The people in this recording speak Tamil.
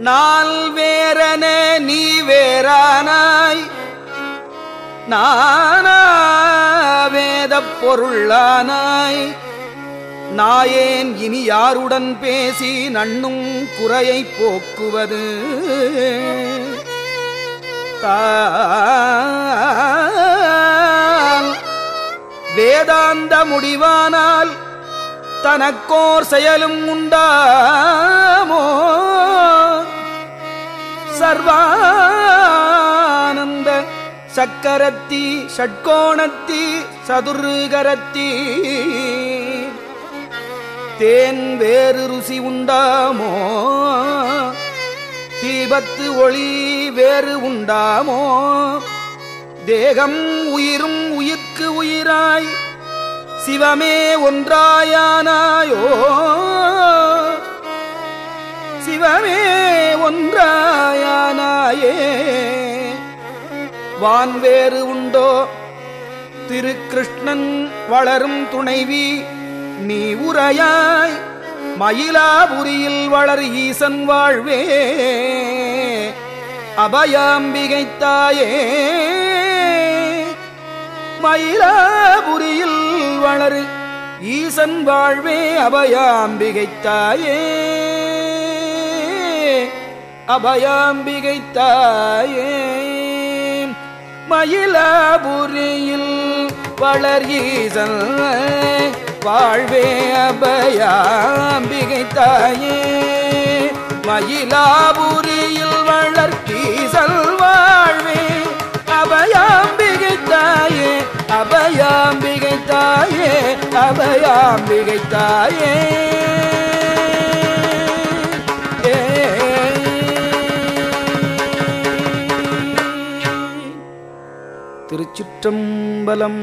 நால் வேறன நீ வேறானாய். நானா வேதப் பொருளானாய். நாயேன் இனி யாருடன் பேசி நண்ணும் குறையை போக்குவது? வேதாந்த முடிவானால் தனக்கோர் செயலும் உண்டாமோ? சர்வானந்த சக்கரத்தி ஷட்கோணத்தி சதுர்கரத்தி. தேன் வேறு ருசி உண்டாமோ? தீபத்து ஒளி வேறு உண்டாமோ? தேகம் உயிரும் உயிர்க்கு உயிராய் சிவமே ஒன்றாயானாயோ? உலகமே ஒன்றாயானாயே? வான் வேறு உண்டோ? திருக்கிருஷ்ணன் வளரும் துணைவி நீ உரையாய். மயிலாபுரியில் வளர் ஈசன் வாழ்வே. அபயாம்பிகைத்தாயே மயிலாபுரியில் வளர் ஈசன் வாழ்வே அபயாம்பிகைத்தாயே அபயாம்பிகை தாயே மயிலாபுரியில் வளர் ஈசன் வாழ்வே அபயாம்பிகைத்தாயே மயிலாபுரியில் வளர் ஈசன் வாழ்வே அபயாம்பிகை தாயே அபயாம்பிகை தாயே அபயாம்பிகை தாயே. चित्रम्बलम्